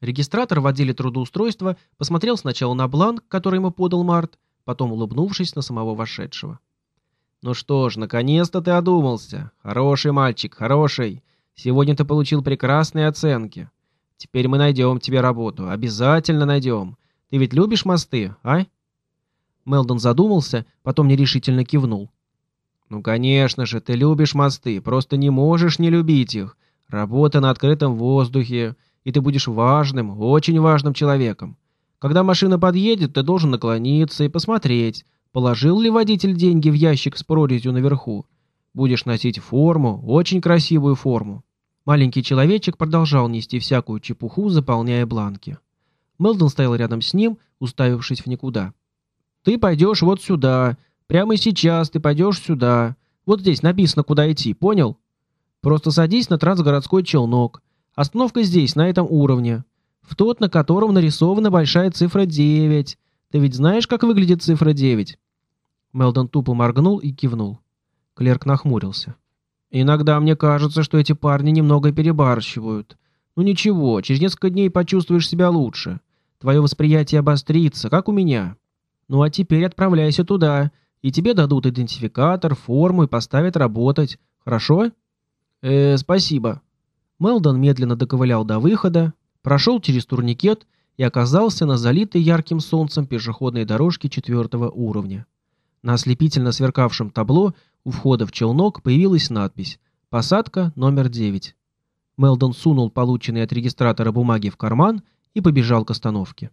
Регистратор в отделе трудоустройства посмотрел сначала на бланк, который ему подал Март, потом улыбнувшись на самого вошедшего. «Ну что ж, наконец-то ты одумался. Хороший мальчик, хороший. Сегодня ты получил прекрасные оценки. Теперь мы найдем тебе работу. Обязательно найдем. Ты ведь любишь мосты, а?» Мелдон задумался, потом нерешительно кивнул. «Ну, конечно же, ты любишь мосты, просто не можешь не любить их. Работа на открытом воздухе, и ты будешь важным, очень важным человеком. Когда машина подъедет, ты должен наклониться и посмотреть, положил ли водитель деньги в ящик с прорезью наверху. Будешь носить форму, очень красивую форму. Маленький человечек продолжал нести всякую чепуху, заполняя бланки. Мелдон стоял рядом с ним, уставившись в никуда. «Ты пойдешь вот сюда. Прямо сейчас ты пойдешь сюда. Вот здесь написано, куда идти, понял? Просто садись на трансгородской челнок. Остановка здесь, на этом уровне. В тот, на котором нарисована большая цифра 9. Ты ведь знаешь, как выглядит цифра 9?» Мелдон тупо моргнул и кивнул. Клерк нахмурился. «Иногда мне кажется, что эти парни немного перебарщивают. Ну ничего, через несколько дней почувствуешь себя лучше. Твое восприятие обострится, как у меня. Ну а теперь отправляйся туда, и тебе дадут идентификатор, форму и поставят работать. Хорошо?» «Э, спасибо». Мелдон медленно доковылял до выхода, прошел через турникет и оказался на залитой ярким солнцем пешеходной дорожке четвертого уровня. На ослепительно сверкавшем табло у входа в челнок появилась надпись «Посадка номер 9». Мелдон сунул полученные от регистратора бумаги в карман и побежал к остановке.